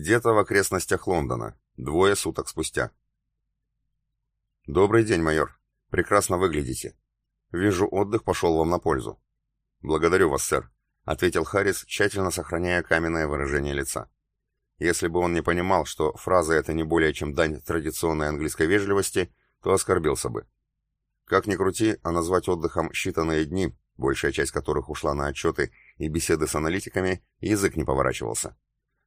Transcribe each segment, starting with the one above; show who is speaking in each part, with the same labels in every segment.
Speaker 1: Где-то в окрестностях Лондона. Двое суток спустя. Добрый день, майор. Прекрасно выглядите. Вижу, отдых пошел вам на пользу. Благодарю вас, сэр, ответил Харрис, тщательно сохраняя каменное выражение лица. Если бы он не понимал, что фраза эта не более чем дань традиционной английской вежливости, то оскорбился бы. Как ни крути, а назвать отдыхом считанные дни, большая часть которых ушла на отчеты и беседы с аналитиками, язык не поворачивался.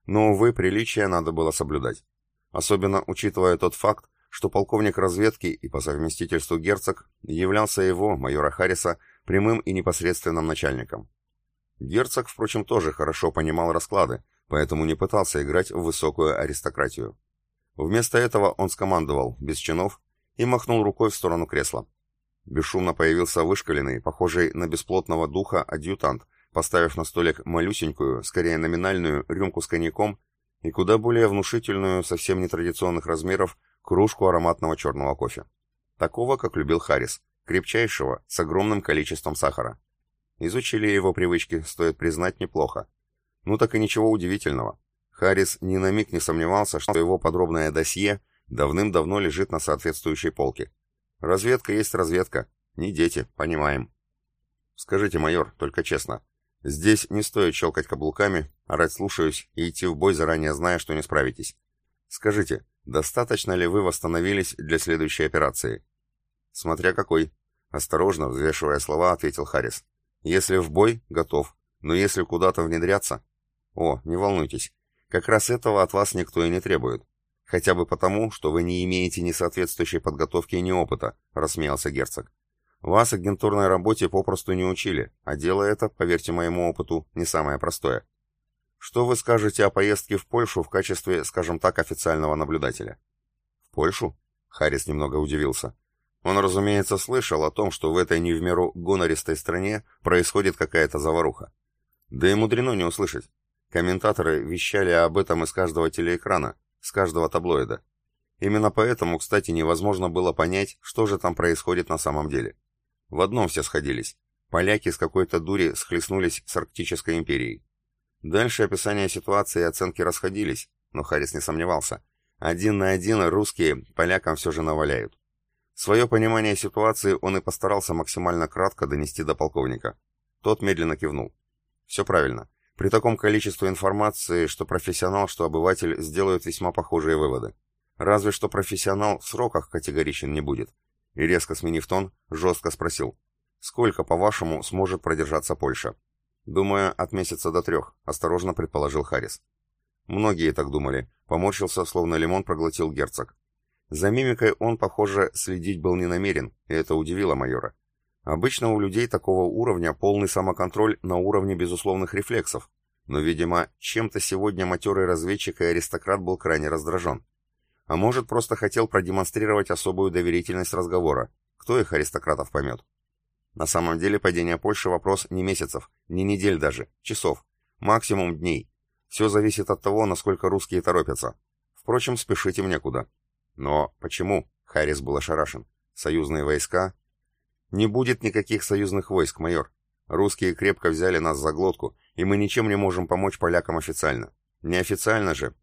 Speaker 1: Но, увы, приличия надо было соблюдать. Особенно учитывая тот факт, что полковник разведки и по совместительству герцог являлся его, майора Харриса, прямым и непосредственным начальником. Герцог, впрочем, тоже хорошо понимал расклады, поэтому не пытался играть в высокую аристократию. Вместо этого он скомандовал, без чинов, и махнул рукой в сторону кресла. Бесшумно появился вышкаленный, похожий на бесплотного духа, адъютант, поставив на столик малюсенькую, скорее номинальную, рюмку с коньяком и куда более внушительную, совсем нетрадиционных размеров, кружку ароматного черного кофе. Такого, как любил Харрис, крепчайшего, с огромным количеством сахара. Изучили его привычки, стоит признать, неплохо. Ну так и ничего удивительного. Харрис ни на миг не сомневался, что его подробное досье давным-давно лежит на соответствующей полке. Разведка есть разведка. Не дети, понимаем. Скажите, майор, только честно, Здесь не стоит щелкать каблуками, орать слушаюсь и идти в бой, заранее зная, что не справитесь. Скажите, достаточно ли вы восстановились для следующей операции? Смотря какой. Осторожно, взвешивая слова, ответил Харрис. Если в бой, готов. Но если куда-то внедряться... О, не волнуйтесь. Как раз этого от вас никто и не требует. Хотя бы потому, что вы не имеете ни соответствующей подготовки, ни опыта, рассмеялся герцог. Вас агентурной работе попросту не учили, а дело это, поверьте моему опыту, не самое простое. Что вы скажете о поездке в Польшу в качестве, скажем так, официального наблюдателя? В Польшу? Харрис немного удивился. Он, разумеется, слышал о том, что в этой не в меру гонористой стране происходит какая-то заваруха. Да и мудрено не услышать. Комментаторы вещали об этом из каждого телеэкрана, с каждого таблоида. Именно поэтому, кстати, невозможно было понять, что же там происходит на самом деле. В одном все сходились. Поляки с какой-то дури схлестнулись с Арктической империей. Дальше описание ситуации и оценки расходились, но Харрис не сомневался. Один на один русские полякам все же наваляют. Свое понимание ситуации он и постарался максимально кратко донести до полковника. Тот медленно кивнул. Все правильно. При таком количестве информации, что профессионал, что обыватель сделают весьма похожие выводы. Разве что профессионал в сроках категоричен не будет и, резко сменив тон, жестко спросил, «Сколько, по-вашему, сможет продержаться Польша?» «Думаю, от месяца до трех», — осторожно предположил Харрис. Многие так думали, поморщился, словно лимон проглотил герцог. За мимикой он, похоже, следить был не намерен, и это удивило майора. Обычно у людей такого уровня полный самоконтроль на уровне безусловных рефлексов, но, видимо, чем-то сегодня матерый разведчик и аристократ был крайне раздражен. А может, просто хотел продемонстрировать особую доверительность разговора. Кто их аристократов поймет? На самом деле падение Польши вопрос не месяцев, не недель даже, часов, максимум дней. Все зависит от того, насколько русские торопятся. Впрочем, спешить им некуда. Но почему? Харрис был ошарашен. Союзные войска? Не будет никаких союзных войск, майор. Русские крепко взяли нас за глотку, и мы ничем не можем помочь полякам официально. Неофициально же,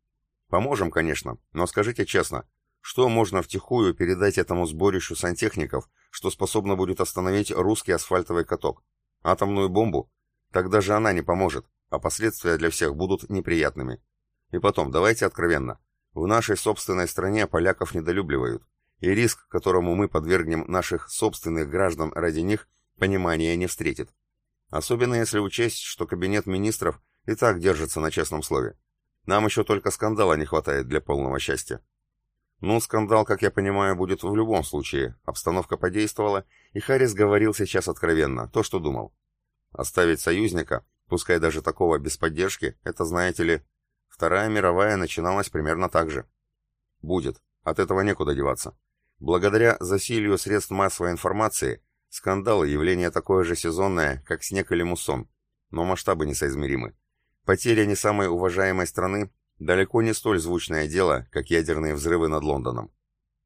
Speaker 1: Поможем, конечно, но скажите честно, что можно втихую передать этому сборищу сантехников, что способно будет остановить русский асфальтовый каток? Атомную бомбу? Тогда же она не поможет, а последствия для всех будут неприятными. И потом, давайте откровенно. В нашей собственной стране поляков недолюбливают, и риск, которому мы подвергнем наших собственных граждан ради них, понимания не встретит. Особенно если учесть, что кабинет министров и так держится на честном слове. Нам еще только скандала не хватает для полного счастья. Ну, скандал, как я понимаю, будет в любом случае. Обстановка подействовала, и Харрис говорил сейчас откровенно, то, что думал. Оставить союзника, пускай даже такого без поддержки, это, знаете ли, Вторая мировая начиналась примерно так же. Будет. От этого некуда деваться. Благодаря засилию средств массовой информации, скандалы – явление такое же сезонное, как снег или муссон, но масштабы несоизмеримы. Потеря не самой уважаемой страны далеко не столь звучное дело, как ядерные взрывы над Лондоном.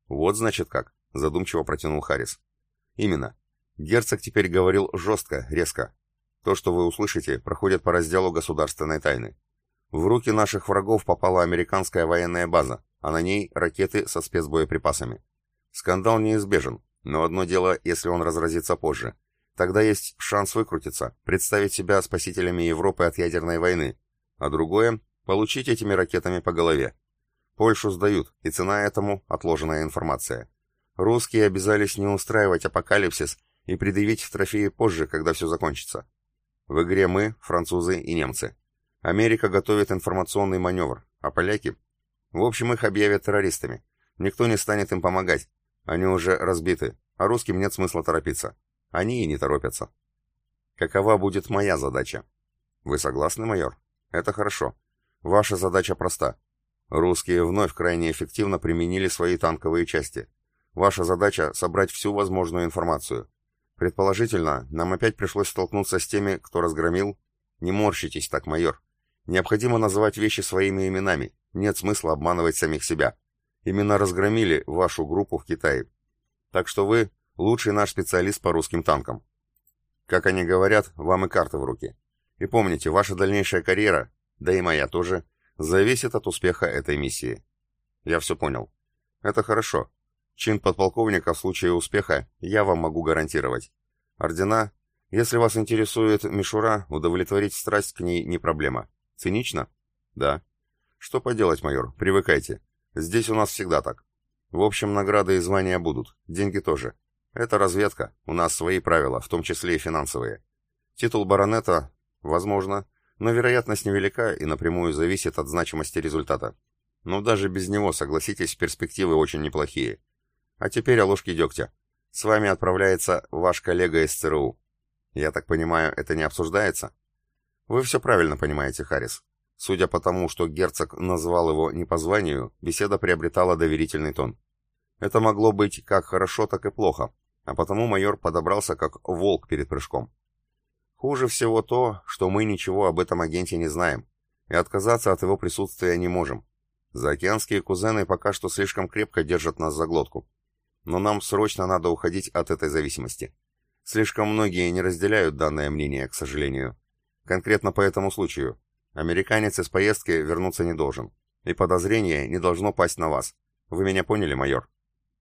Speaker 1: Вот значит как, задумчиво протянул Харрис. Именно. Герцог теперь говорил жестко, резко. То, что вы услышите, проходит по разделу государственной тайны. В руки наших врагов попала американская военная база, а на ней ракеты со спецбоеприпасами. Скандал неизбежен, но одно дело, если он разразится позже. Тогда есть шанс выкрутиться, представить себя спасителями Европы от ядерной войны, а другое — получить этими ракетами по голове. Польшу сдают, и цена этому — отложенная информация. Русские обязались не устраивать апокалипсис и предъявить трофеи позже, когда все закончится. В игре мы, французы и немцы. Америка готовит информационный маневр, а поляки... В общем, их объявят террористами. Никто не станет им помогать. Они уже разбиты, а русским нет смысла торопиться. Они и не торопятся. Какова будет моя задача? Вы согласны, майор? Это хорошо. Ваша задача проста. Русские вновь крайне эффективно применили свои танковые части. Ваша задача — собрать всю возможную информацию. Предположительно, нам опять пришлось столкнуться с теми, кто разгромил... Не морщитесь так, майор. Необходимо называть вещи своими именами. Нет смысла обманывать самих себя. Именно разгромили вашу группу в Китае. Так что вы лучший наш специалист по русским танкам. Как они говорят, вам и карты в руки. И помните, ваша дальнейшая карьера, да и моя тоже, зависит от успеха этой миссии. Я все понял. Это хорошо. Чин подполковника в случае успеха я вам могу гарантировать. Ордена, если вас интересует мишура, удовлетворить страсть к ней не проблема. Цинично? Да. Что поделать, майор, привыкайте. Здесь у нас всегда так. В общем, награды и звания будут, деньги тоже. Это разведка, у нас свои правила, в том числе и финансовые. Титул баронета, возможно, но вероятность невелика и напрямую зависит от значимости результата. Но даже без него, согласитесь, перспективы очень неплохие. А теперь о ложке дегтя. С вами отправляется ваш коллега из ЦРУ. Я так понимаю, это не обсуждается? Вы все правильно понимаете, Харрис. Судя по тому, что герцог назвал его не по званию, беседа приобретала доверительный тон. Это могло быть как хорошо, так и плохо, а потому майор подобрался как волк перед прыжком. Хуже всего то, что мы ничего об этом агенте не знаем, и отказаться от его присутствия не можем. Заокеанские кузены пока что слишком крепко держат нас за глотку. Но нам срочно надо уходить от этой зависимости. Слишком многие не разделяют данное мнение, к сожалению. Конкретно по этому случаю. Американец из поездки вернуться не должен. И подозрение не должно пасть на вас. Вы меня поняли, майор?